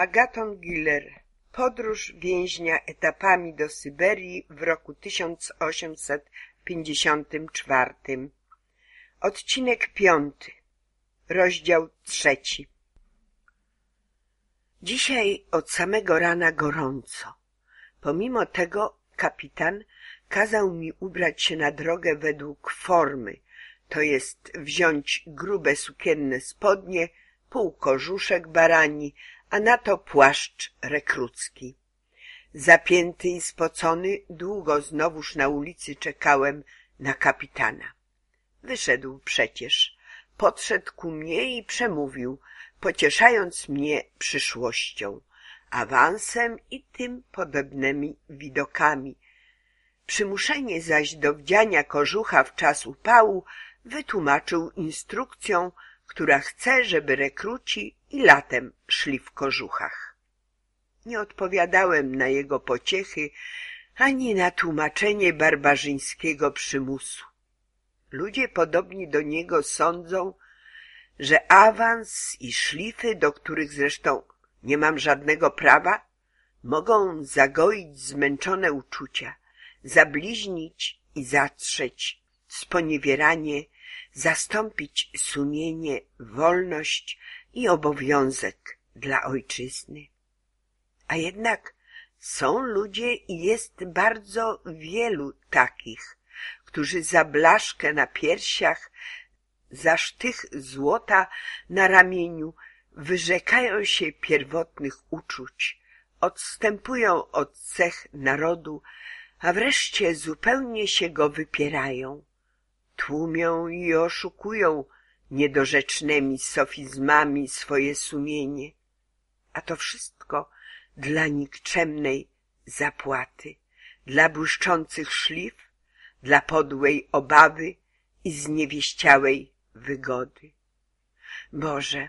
Agaton Giller Podróż więźnia etapami do Syberii w roku 1854 Odcinek piąty Rozdział trzeci. Dzisiaj od samego rana gorąco. Pomimo tego kapitan kazał mi ubrać się na drogę według formy, to jest wziąć grube sukienne spodnie, pół kożuszek barani, a na to płaszcz rekrucki. Zapięty i spocony, długo znowuż na ulicy czekałem na kapitana. Wyszedł przecież, podszedł ku mnie i przemówił, pocieszając mnie przyszłością, awansem i tym podobnymi widokami. Przymuszenie zaś do wdziania kożucha w czas upału wytłumaczył instrukcją, która chce, żeby rekruci i latem szli w kożuchach. Nie odpowiadałem na jego pociechy ani na tłumaczenie barbarzyńskiego przymusu. Ludzie podobni do niego sądzą, że awans i szlify, do których zresztą nie mam żadnego prawa, mogą zagoić zmęczone uczucia, zabliźnić i zatrzeć sponiewieranie, zastąpić sumienie, wolność i obowiązek dla ojczyzny. A jednak są ludzie i jest bardzo wielu takich, którzy za blaszkę na piersiach, za sztych złota na ramieniu wyrzekają się pierwotnych uczuć, odstępują od cech narodu, a wreszcie zupełnie się go wypierają. Tłumią i oszukują niedorzecznymi sofizmami swoje sumienie, a to wszystko dla nikczemnej zapłaty, dla błyszczących szlif, dla podłej obawy i zniewieściałej wygody. Boże,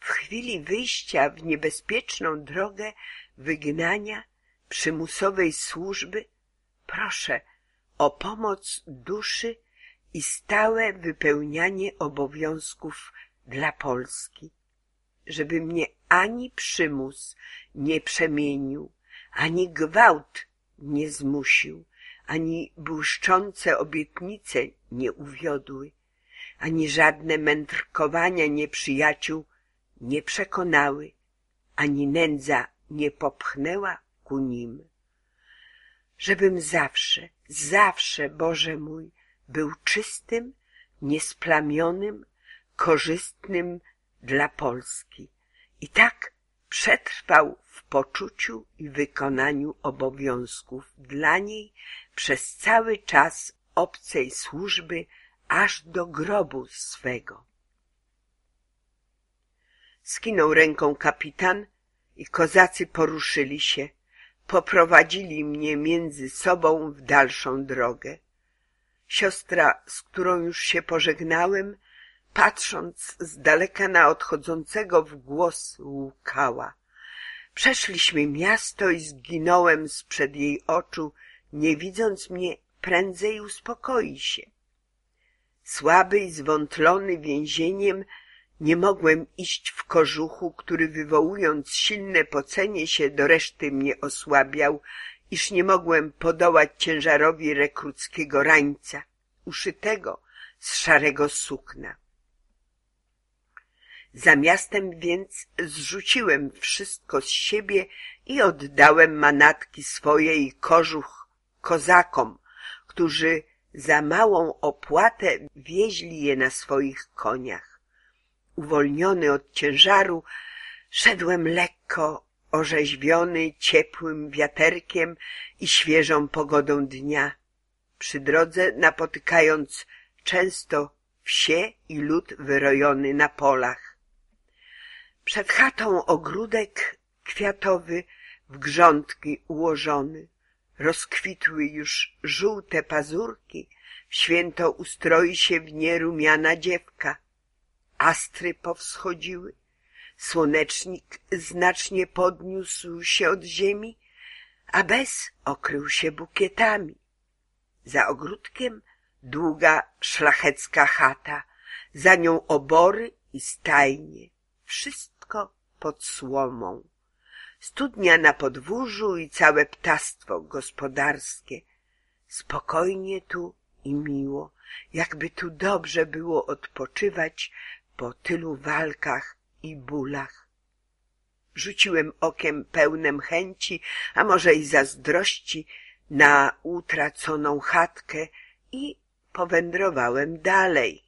w chwili wyjścia w niebezpieczną drogę wygnania, przymusowej służby, proszę o pomoc duszy i stałe wypełnianie obowiązków dla Polski, żeby mnie ani przymus nie przemienił, ani gwałt nie zmusił, ani błyszczące obietnice nie uwiodły, ani żadne mędrkowania nieprzyjaciół nie przekonały, ani nędza nie popchnęła ku nim. Żebym zawsze, zawsze, Boże mój, był czystym, niesplamionym, korzystnym dla Polski i tak przetrwał w poczuciu i wykonaniu obowiązków dla niej przez cały czas obcej służby aż do grobu swego. Skinął ręką kapitan i kozacy poruszyli się, poprowadzili mnie między sobą w dalszą drogę. Siostra, z którą już się pożegnałem, patrząc z daleka na odchodzącego w głos, łukała. Przeszliśmy miasto i zginąłem sprzed jej oczu, nie widząc mnie, prędzej uspokoi się. Słaby i zwątlony więzieniem, nie mogłem iść w kożuchu, który wywołując silne pocenie się do reszty mnie osłabiał, iż nie mogłem podołać ciężarowi rekruckiego rańca, uszytego z szarego sukna. Zamiastem więc zrzuciłem wszystko z siebie i oddałem manatki swoje i kożuch kozakom, którzy za małą opłatę wieźli je na swoich koniach. Uwolniony od ciężaru, szedłem lekko, orzeźwiony ciepłym wiaterkiem i świeżą pogodą dnia, przy drodze napotykając często wsie i lud wyrojony na polach. Przed chatą ogródek kwiatowy w grządki ułożony. Rozkwitły już żółte pazurki, święto ustroi się w nie rumiana dziewka. Astry powschodziły, słonecznik znacznie podniósł się od ziemi, a bez okrył się bukietami. Za ogródkiem długa szlachecka chata, za nią obory i stajnie, wszystko pod słomą, studnia na podwórzu i całe ptactwo gospodarskie. Spokojnie tu i miło, jakby tu dobrze było odpoczywać po tylu walkach i bólach. Rzuciłem okiem pełnem chęci, a może i zazdrości na utraconą chatkę i powędrowałem dalej.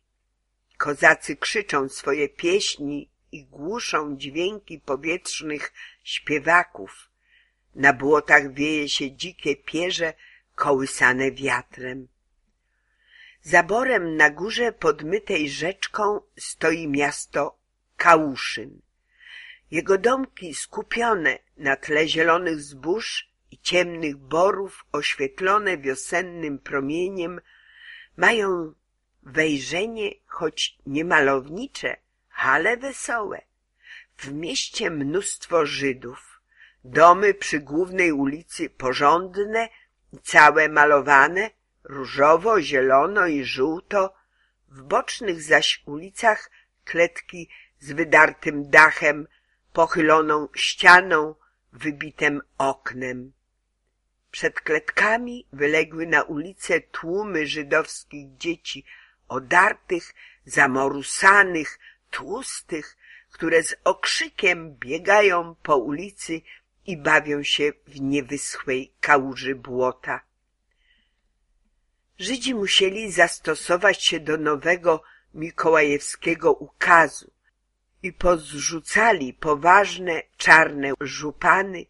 Kozacy krzyczą swoje pieśni i głuszą dźwięki powietrznych śpiewaków. Na błotach wieje się dzikie pierze kołysane wiatrem. Zaborem na górze podmytej rzeczką stoi miasto Kałuszyn. Jego domki skupione na tle zielonych zbóż i ciemnych borów oświetlone wiosennym promieniem mają wejrzenie, choć niemalownicze, ale wesołe. W mieście mnóstwo Żydów. Domy przy głównej ulicy porządne i całe malowane, różowo, zielono i żółto. W bocznych zaś ulicach kletki z wydartym dachem, pochyloną ścianą, wybitem oknem. Przed kletkami wyległy na ulicę tłumy żydowskich dzieci, odartych, zamorusanych, tłustych, które z okrzykiem biegają po ulicy i bawią się w niewyschłej kałuży błota. Żydzi musieli zastosować się do nowego mikołajewskiego ukazu i pozrzucali poważne czarne żupany,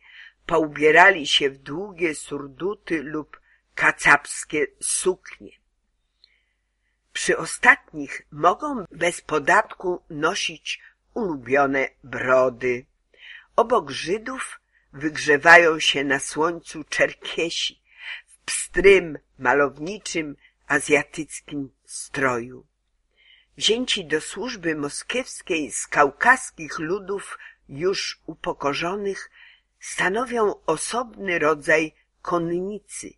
poubierali się w długie surduty lub kacapskie suknie. Przy ostatnich mogą bez podatku nosić ulubione brody. Obok Żydów wygrzewają się na słońcu czerkiesi w pstrym, malowniczym, azjatyckim stroju. Wzięci do służby moskiewskiej z kaukaskich ludów już upokorzonych stanowią osobny rodzaj konnicy,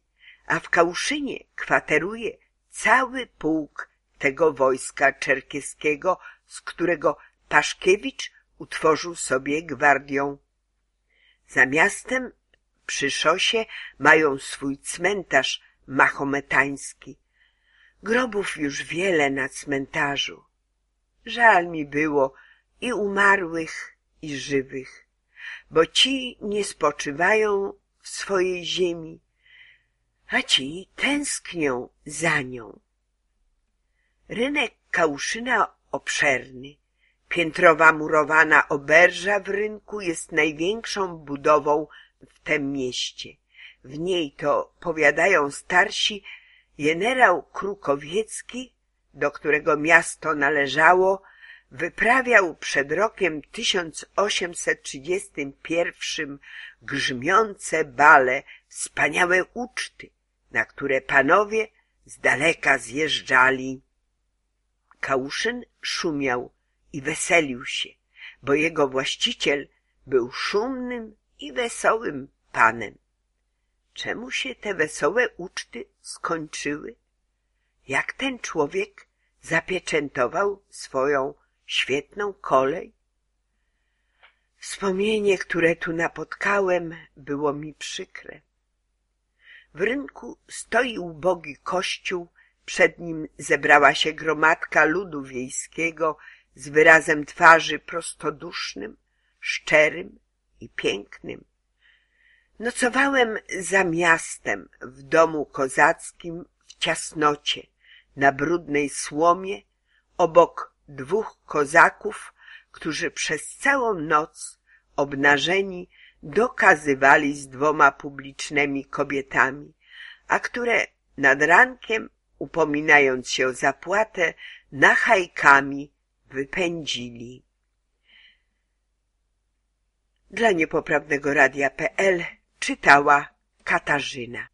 a w Kałuszynie kwateruje cały pułk tego wojska czerkieskiego, z którego Paszkiewicz utworzył sobie gwardią. Za miastem przy szosie mają swój cmentarz mahometański. Grobów już wiele na cmentarzu. Żal mi było i umarłych, i żywych, bo ci nie spoczywają w swojej ziemi, a ci tęsknią za nią. Rynek Kałuszyna obszerny, piętrowa murowana oberża w rynku jest największą budową w tym mieście. W niej to, powiadają starsi, generał Krukowiecki, do którego miasto należało, wyprawiał przed rokiem 1831 grzmiące bale, wspaniałe uczty, na które panowie z daleka zjeżdżali. Kałuszyn szumiał i weselił się, bo jego właściciel był szumnym i wesołym panem. Czemu się te wesołe uczty skończyły? Jak ten człowiek zapieczętował swoją świetną kolej? Wspomnienie, które tu napotkałem, było mi przykre. W rynku stoi ubogi kościół, przed nim zebrała się gromadka ludu wiejskiego z wyrazem twarzy prostodusznym, szczerym i pięknym. Nocowałem za miastem w domu kozackim w ciasnocie, na brudnej słomie, obok dwóch kozaków, którzy przez całą noc obnażeni dokazywali z dwoma publicznymi kobietami, a które nad rankiem, upominając się o zapłatę, nachajkami wypędzili. Dla niepoprawnego radia.pl czytała Katarzyna.